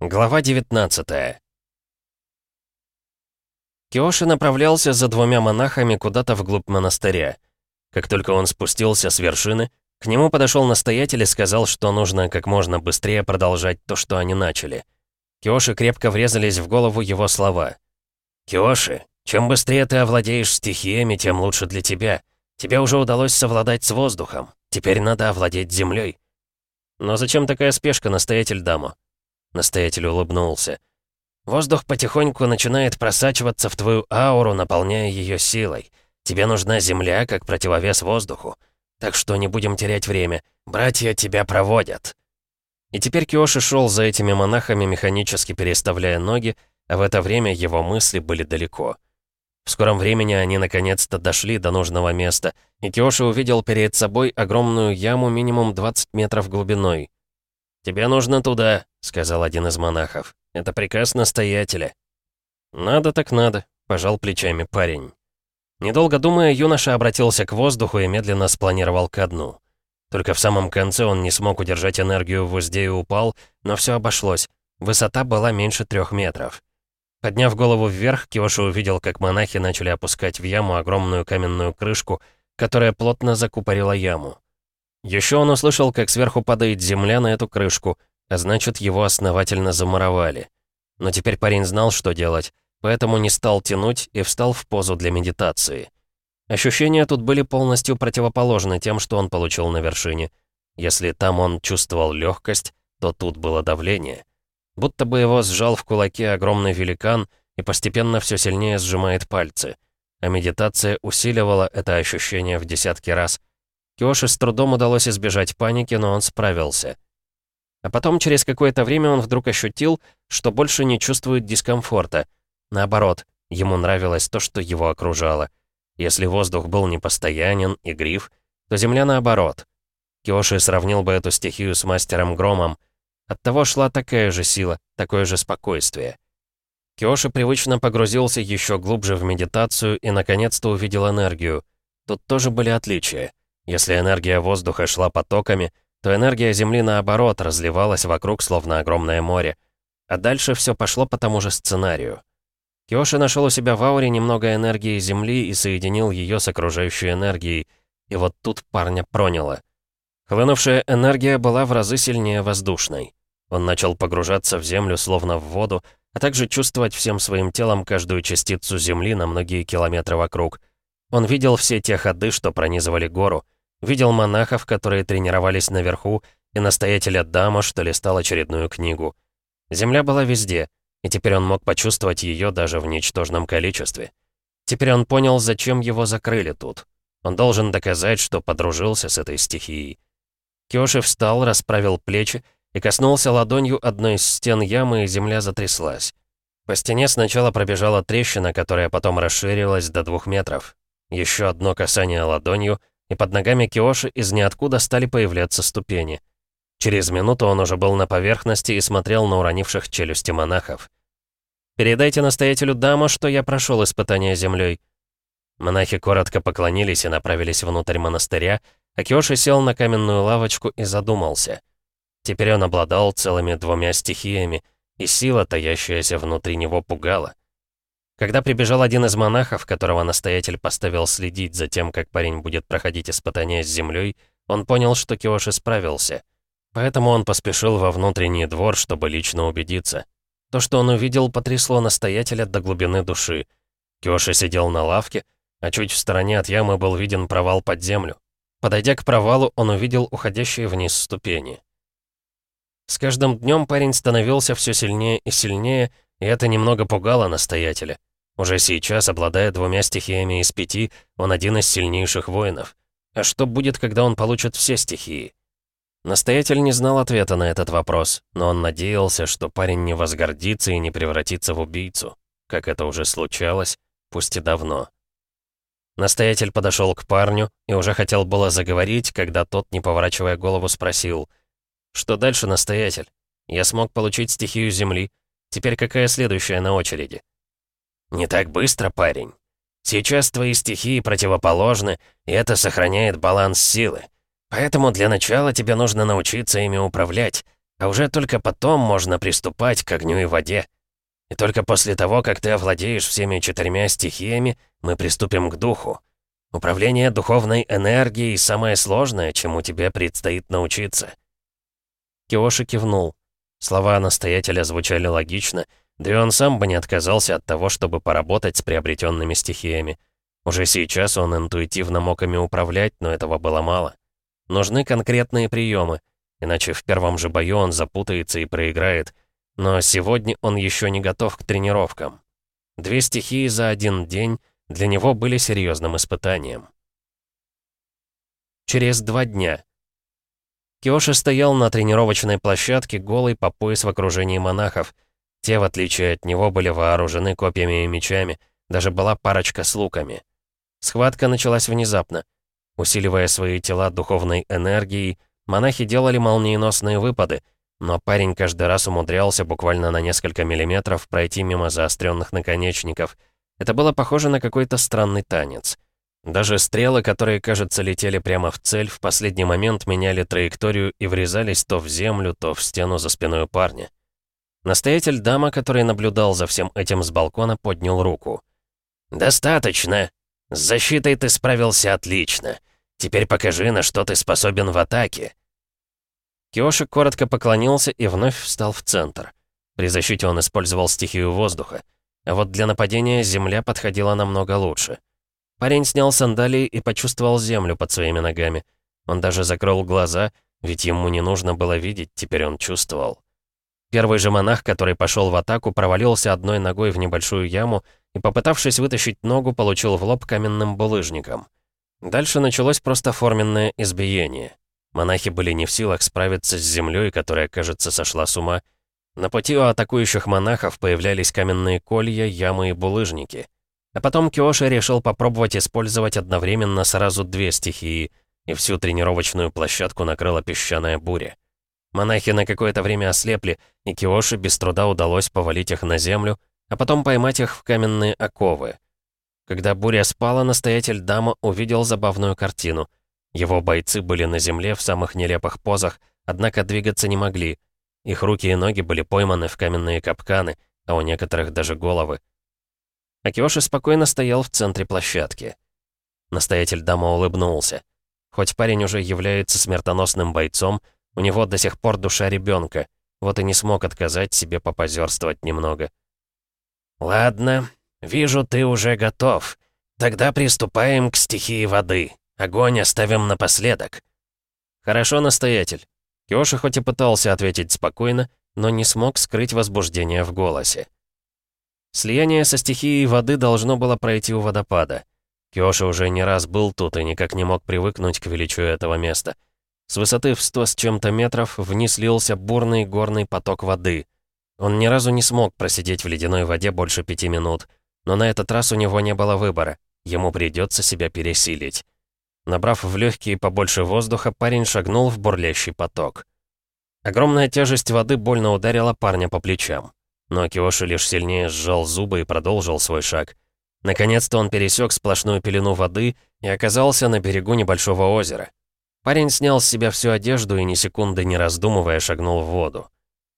Глава 19 Киоши направлялся за двумя монахами куда-то вглубь монастыря. Как только он спустился с вершины, к нему подошел настоятель и сказал, что нужно как можно быстрее продолжать то, что они начали. Киоши крепко врезались в голову его слова. «Киоши, чем быстрее ты овладеешь стихиями, тем лучше для тебя. Тебе уже удалось совладать с воздухом. Теперь надо овладеть землей. «Но зачем такая спешка, настоятель даму?» Настоятель улыбнулся. «Воздух потихоньку начинает просачиваться в твою ауру, наполняя ее силой. Тебе нужна земля, как противовес воздуху. Так что не будем терять время. Братья тебя проводят». И теперь Киоши шел за этими монахами, механически переставляя ноги, а в это время его мысли были далеко. В скором времени они наконец-то дошли до нужного места, и Киоши увидел перед собой огромную яму минимум 20 метров глубиной. «Тебе нужно туда», — сказал один из монахов. «Это приказ настоятеля». «Надо так надо», — пожал плечами парень. Недолго думая, юноша обратился к воздуху и медленно спланировал ко дну. Только в самом конце он не смог удержать энергию в узде и упал, но все обошлось. Высота была меньше трех метров. Подняв голову вверх, Киоши увидел, как монахи начали опускать в яму огромную каменную крышку, которая плотно закупорила яму. Еще он услышал, как сверху падает земля на эту крышку, а значит, его основательно замуровали. Но теперь парень знал, что делать, поэтому не стал тянуть и встал в позу для медитации. Ощущения тут были полностью противоположны тем, что он получил на вершине. Если там он чувствовал легкость, то тут было давление. Будто бы его сжал в кулаке огромный великан и постепенно все сильнее сжимает пальцы. А медитация усиливала это ощущение в десятки раз. Киоши с трудом удалось избежать паники, но он справился. А потом, через какое-то время, он вдруг ощутил, что больше не чувствует дискомфорта. Наоборот, ему нравилось то, что его окружало. Если воздух был непостоянен и гриф, то земля наоборот. Киоши сравнил бы эту стихию с мастером Громом. От того шла такая же сила, такое же спокойствие. Киоши привычно погрузился еще глубже в медитацию и наконец-то увидел энергию. Тут тоже были отличия. Если энергия воздуха шла потоками, то энергия Земли, наоборот, разливалась вокруг, словно огромное море. А дальше все пошло по тому же сценарию. Киоши нашел у себя в ауре немного энергии Земли и соединил ее с окружающей энергией. И вот тут парня проняло. Хлынувшая энергия была в разы сильнее воздушной. Он начал погружаться в Землю, словно в воду, а также чувствовать всем своим телом каждую частицу Земли на многие километры вокруг. Он видел все те ходы, что пронизывали гору, видел монахов, которые тренировались наверху, и настоятеля Дама, что листал очередную книгу. Земля была везде — и теперь он мог почувствовать ее даже в ничтожном количестве. Теперь он понял, зачем его закрыли тут. Он должен доказать, что подружился с этой стихией. Кёши встал, расправил плечи и коснулся ладонью одной из стен ямы, и земля затряслась. По стене сначала пробежала трещина, которая потом расширилась до двух метров. Еще одно касание ладонью, и под ногами Киоши из ниоткуда стали появляться ступени. Через минуту он уже был на поверхности и смотрел на уронивших челюсти монахов. «Передайте настоятелю дама, что я прошел испытание землей». Монахи коротко поклонились и направились внутрь монастыря, а Киоши сел на каменную лавочку и задумался. Теперь он обладал целыми двумя стихиями, и сила, таящаяся внутри него, пугала. Когда прибежал один из монахов, которого настоятель поставил следить за тем, как парень будет проходить испытание с землей, он понял, что Киоши справился — Поэтому он поспешил во внутренний двор, чтобы лично убедиться. То, что он увидел, потрясло настоятеля до глубины души. Кёши сидел на лавке, а чуть в стороне от ямы был виден провал под землю. Подойдя к провалу, он увидел уходящие вниз ступени. С каждым днем парень становился все сильнее и сильнее, и это немного пугало настоятеля. Уже сейчас, обладая двумя стихиями из пяти, он один из сильнейших воинов. А что будет, когда он получит все стихии? Настоятель не знал ответа на этот вопрос, но он надеялся, что парень не возгордится и не превратится в убийцу, как это уже случалось, пусть и давно. Настоятель подошел к парню и уже хотел было заговорить, когда тот, не поворачивая голову, спросил, «Что дальше, настоятель? Я смог получить стихию земли. Теперь какая следующая на очереди?» «Не так быстро, парень. Сейчас твои стихии противоположны, и это сохраняет баланс силы. Поэтому для начала тебе нужно научиться ими управлять. А уже только потом можно приступать к огню и воде. И только после того, как ты овладеешь всеми четырьмя стихиями, мы приступим к духу. Управление духовной энергией — самое сложное, чему тебе предстоит научиться». Киоши кивнул. Слова настоятеля звучали логично, да и он сам бы не отказался от того, чтобы поработать с приобретенными стихиями. Уже сейчас он интуитивно мог ими управлять, но этого было мало. Нужны конкретные приемы, иначе в первом же бою он запутается и проиграет. Но сегодня он еще не готов к тренировкам. Две стихии за один день для него были серьезным испытанием. Через два дня. Киоши стоял на тренировочной площадке, голый по пояс в окружении монахов. Те, в отличие от него, были вооружены копьями и мечами, даже была парочка с луками. Схватка началась внезапно. Усиливая свои тела духовной энергией, монахи делали молниеносные выпады, но парень каждый раз умудрялся буквально на несколько миллиметров пройти мимо заостренных наконечников. Это было похоже на какой-то странный танец. Даже стрелы, которые, кажется, летели прямо в цель, в последний момент меняли траекторию и врезались то в землю, то в стену за спиной парня. Настоятель дама, который наблюдал за всем этим с балкона, поднял руку. «Достаточно. С защитой ты справился отлично. Теперь покажи, на что ты способен в атаке». Киоши коротко поклонился и вновь встал в центр. При защите он использовал стихию воздуха. А вот для нападения земля подходила намного лучше. Парень снял сандалии и почувствовал землю под своими ногами. Он даже закрыл глаза, ведь ему не нужно было видеть, теперь он чувствовал. Первый же монах, который пошел в атаку, провалился одной ногой в небольшую яму и, попытавшись вытащить ногу, получил в лоб каменным булыжником. Дальше началось просто форменное избиение. Монахи были не в силах справиться с землей, которая, кажется, сошла с ума. На пути у атакующих монахов появлялись каменные колья, ямы и булыжники — а потом Киоши решил попробовать использовать одновременно сразу две стихии, и всю тренировочную площадку накрыла песчаная буря. Монахи на какое-то время ослепли, и Киоши без труда удалось повалить их на землю, а потом поймать их в каменные оковы. Когда буря спала, настоятель дама увидел забавную картину. Его бойцы были на земле в самых нелепых позах, однако двигаться не могли. Их руки и ноги были пойманы в каменные капканы, а у некоторых даже головы. Акиоши спокойно стоял в центре площадки. Настоятель дама улыбнулся. Хоть парень уже является смертоносным бойцом, у него до сих пор душа ребенка, вот и не смог отказать себе попозерствовать немного. «Ладно, вижу, ты уже готов. Тогда приступаем к стихии воды. Огонь оставим напоследок». «Хорошо, настоятель». Киоши хоть и пытался ответить спокойно, но не смог скрыть возбуждение в голосе. Слияние со стихией воды должно было пройти у водопада. Киоши уже не раз был тут и никак не мог привыкнуть к величию этого места. С высоты в сто с чем-то метров вниз лился бурный горный поток воды. Он ни разу не смог просидеть в ледяной воде больше пяти минут, но на этот раз у него не было выбора, ему придется себя пересилить. Набрав в легкие побольше воздуха, парень шагнул в бурлящий поток. Огромная тяжесть воды больно ударила парня по плечам. Но Киоши лишь сильнее сжал зубы и продолжил свой шаг. Наконец-то он пересек сплошную пелену воды и оказался на берегу небольшого озера. Парень снял с себя всю одежду и ни секунды не раздумывая шагнул в воду.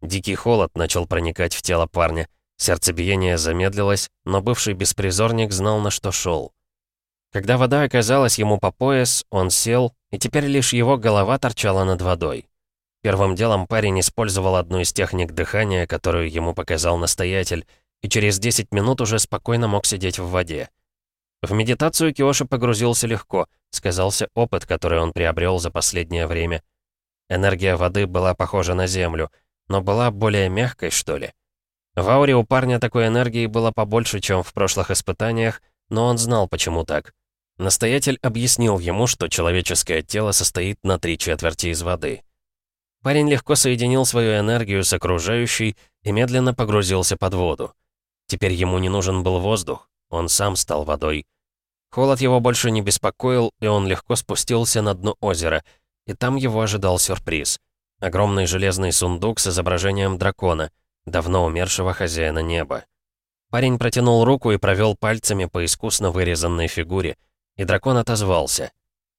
Дикий холод начал проникать в тело парня. Сердцебиение замедлилось, но бывший беспризорник знал, на что шел. Когда вода оказалась ему по пояс, он сел, и теперь лишь его голова торчала над водой. Первым делом парень использовал одну из техник дыхания, которую ему показал настоятель, и через 10 минут уже спокойно мог сидеть в воде. В медитацию Киоши погрузился легко, сказался опыт, который он приобрел за последнее время. Энергия воды была похожа на землю, но была более мягкой, что ли. В ауре у парня такой энергии было побольше, чем в прошлых испытаниях, но он знал, почему так. Настоятель объяснил ему, что человеческое тело состоит на три четверти из воды. Парень легко соединил свою энергию с окружающей и медленно погрузился под воду. Теперь ему не нужен был воздух, он сам стал водой. Холод его больше не беспокоил, и он легко спустился на дно озера, и там его ожидал сюрприз. Огромный железный сундук с изображением дракона, давно умершего хозяина неба. Парень протянул руку и провел пальцами по искусно вырезанной фигуре, и дракон отозвался.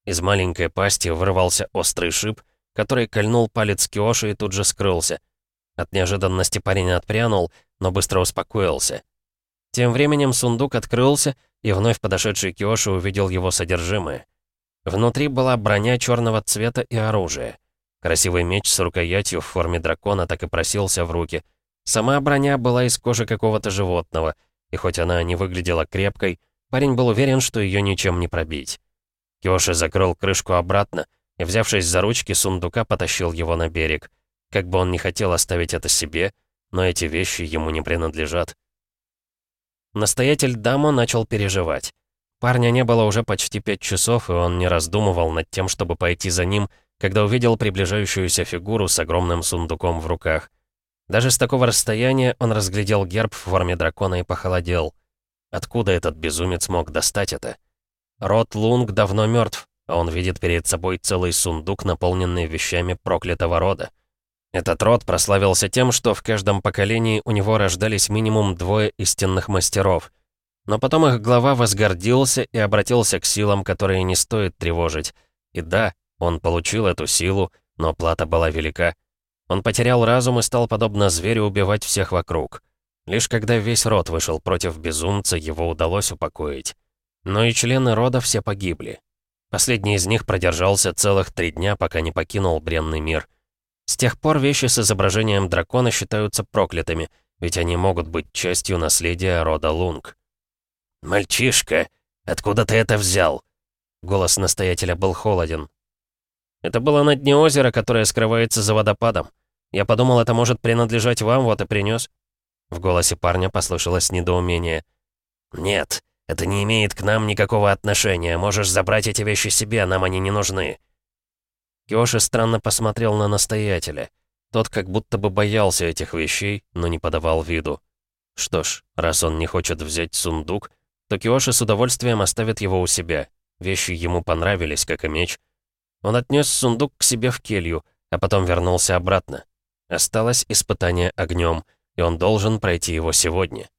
Из маленькой пасти вырвался острый шип — который кольнул палец Киоши и тут же скрылся. От неожиданности парень отпрянул, но быстро успокоился. Тем временем сундук открылся, и вновь подошедший Киоши увидел его содержимое. Внутри была броня черного цвета и оружие. Красивый меч с рукоятью в форме дракона так и просился в руки. Сама броня была из кожи какого-то животного, и хоть она не выглядела крепкой, парень был уверен, что ее ничем не пробить. Киоши закрыл крышку обратно и, взявшись за ручки сундука, потащил его на берег. Как бы он не хотел оставить это себе, но эти вещи ему не принадлежат. Настоятель Дамо начал переживать. Парня не было уже почти пять часов, и он не раздумывал над тем, чтобы пойти за ним, когда увидел приближающуюся фигуру с огромным сундуком в руках. Даже с такого расстояния он разглядел герб в форме дракона и похолодел. Откуда этот безумец мог достать это? Род Лунг давно мертв, а он видит перед собой целый сундук, наполненный вещами проклятого рода. Этот род прославился тем, что в каждом поколении у него рождались минимум двое истинных мастеров. Но потом их глава возгордился и обратился к силам, которые не стоит тревожить. И да, он получил эту силу, но плата была велика. Он потерял разум и стал, подобно зверю, убивать всех вокруг. Лишь когда весь род вышел против безумца, его удалось упокоить. Но и члены рода все погибли. Последний из них продержался целых три дня, пока не покинул бренный мир — с тех пор вещи с изображением дракона считаются проклятыми, ведь они могут быть частью наследия рода Лунг. «Мальчишка, откуда ты это взял?» Голос настоятеля был холоден. «Это было на дне озера, которое скрывается за водопадом. Я подумал, это может принадлежать вам, вот и принес. В голосе парня послышалось недоумение. «Нет, это не имеет к нам никакого отношения. Можешь забрать эти вещи себе, нам они не нужны». Киоши странно посмотрел на настоятеля. Тот как будто бы боялся этих вещей, но не подавал виду. Что ж, раз он не хочет взять сундук, то Киоши с удовольствием оставит его у себя. Вещи ему понравились, как и меч. Он отнес сундук к себе в келью, а потом вернулся обратно. Осталось испытание огнем, и он должен пройти его сегодня.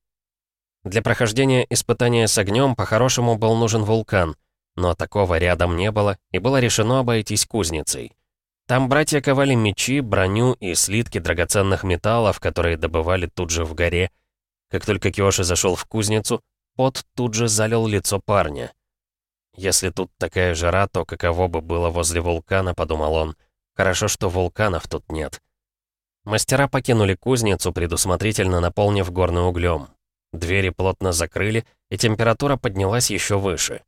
Для прохождения испытания с огнем по-хорошему был нужен вулкан — но такого рядом не было, и было решено обойтись кузницей. Там братья ковали мечи, броню и слитки драгоценных металлов, которые добывали тут же в горе. Как только Киоши зашел в кузницу, пот тут же залил лицо парня. «Если тут такая жара, то каково бы было возле вулкана», — подумал он. «Хорошо, что вулканов тут нет». Мастера покинули кузницу, предусмотрительно наполнив горный углем. Двери плотно закрыли, и температура поднялась еще выше.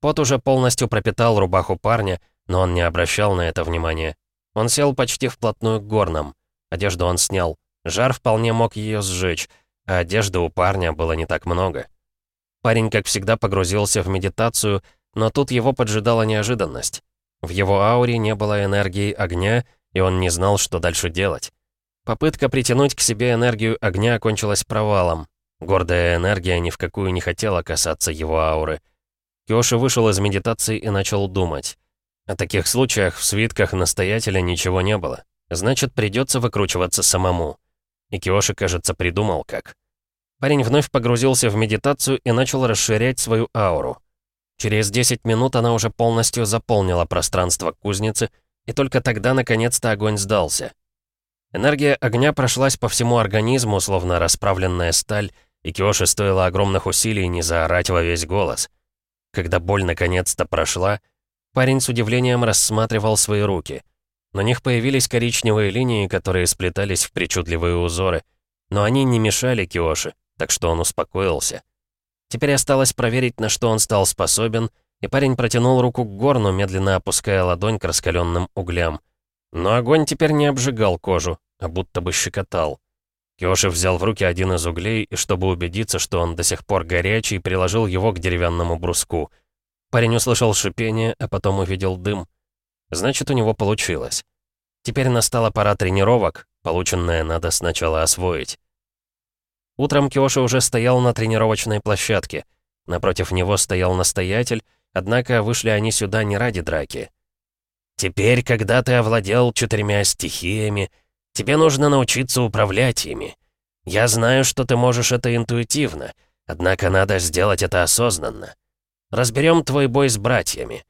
Пот уже полностью пропитал рубаху парня, но он не обращал на это внимания. Он сел почти вплотную к горнам. Одежду он снял. Жар вполне мог ее сжечь, а одежды у парня было не так много. Парень, как всегда, погрузился в медитацию, но тут его поджидала неожиданность. В его ауре не было энергии огня, и он не знал, что дальше делать. Попытка притянуть к себе энергию огня окончилась провалом. Гордая энергия ни в какую не хотела касаться его ауры — Киоши вышел из медитации и начал думать. О таких случаях в свитках настоятеля ничего не было. Значит, придется выкручиваться самому. И Киоши, кажется, придумал как. Парень вновь погрузился в медитацию и начал расширять свою ауру. Через 10 минут она уже полностью заполнила пространство кузницы, и только тогда, наконец-то, огонь сдался. Энергия огня прошлась по всему организму, словно расправленная сталь, и Киоши стоило огромных усилий не заорать во весь голос. Когда боль наконец-то прошла, парень с удивлением рассматривал свои руки. На них появились коричневые линии, которые сплетались в причудливые узоры. Но они не мешали Киоши, так что он успокоился. Теперь осталось проверить, на что он стал способен, и парень протянул руку к горну, медленно опуская ладонь к раскаленным углям. Но огонь теперь не обжигал кожу, а будто бы щекотал. Киоши взял в руки один из углей и, чтобы убедиться, что он до сих пор горячий, приложил его к деревянному бруску. Парень услышал шипение, а потом увидел дым. Значит, у него получилось. Теперь настала пора тренировок, полученное надо сначала освоить. Утром Киоши уже стоял на тренировочной площадке. Напротив него стоял настоятель, однако вышли они сюда не ради драки. «Теперь, когда ты овладел четырьмя стихиями, Тебе нужно научиться управлять ими. Я знаю, что ты можешь это интуитивно, однако надо сделать это осознанно. Разберем твой бой с братьями.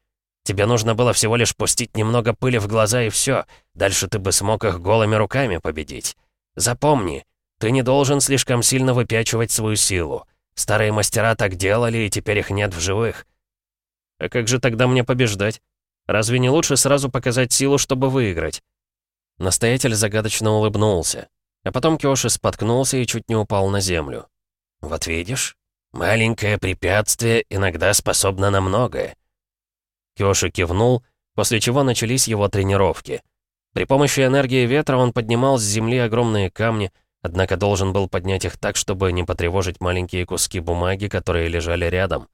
Тебе нужно было всего лишь пустить немного пыли в глаза и все. Дальше ты бы смог их голыми руками победить. Запомни, ты не должен слишком сильно выпячивать свою силу. Старые мастера так делали, и теперь их нет в живых. А как же тогда мне побеждать? Разве не лучше сразу показать силу, чтобы выиграть? Настоятель загадочно улыбнулся. А потом Кёши споткнулся и чуть не упал на землю. «Вот видишь, маленькое препятствие иногда способно на многое». Кёши кивнул, после чего начались его тренировки. При помощи энергии ветра он поднимал с земли огромные камни, однако должен был поднять их так, чтобы не потревожить маленькие куски бумаги, которые лежали рядом.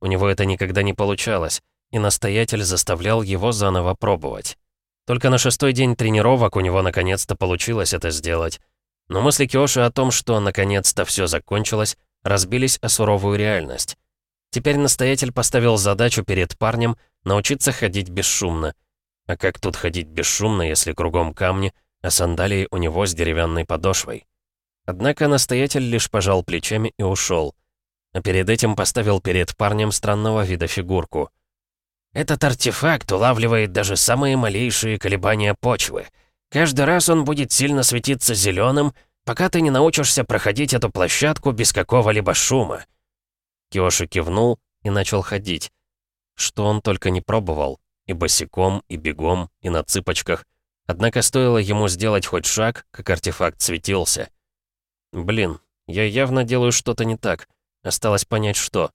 У него это никогда не получалось, и настоятель заставлял его заново пробовать. Только на шестой день тренировок у него наконец-то получилось это сделать. Но мысли Киоши о том, что наконец-то все закончилось, разбились о суровую реальность. Теперь настоятель поставил задачу перед парнем научиться ходить бесшумно. А как тут ходить бесшумно, если кругом камни, а сандалии у него с деревянной подошвой? Однако настоятель лишь пожал плечами и ушел. А перед этим поставил перед парнем странного вида фигурку. «Этот артефакт улавливает даже самые малейшие колебания почвы. Каждый раз он будет сильно светиться зеленым, пока ты не научишься проходить эту площадку без какого-либо шума». Киоши кивнул и начал ходить. Что он только не пробовал. И босиком, и бегом, и на цыпочках. Однако стоило ему сделать хоть шаг, как артефакт светился. Блин, я явно делаю что-то не так. Осталось понять, что.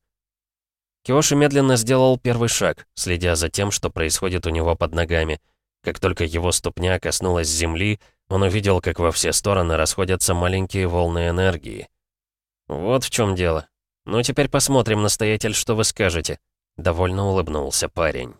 Киоши медленно сделал первый шаг, следя за тем, что происходит у него под ногами. Как только его ступня коснулась земли, он увидел, как во все стороны расходятся маленькие волны энергии. Вот в чем дело. Ну, теперь посмотрим, настоятель, что вы скажете. Довольно улыбнулся парень.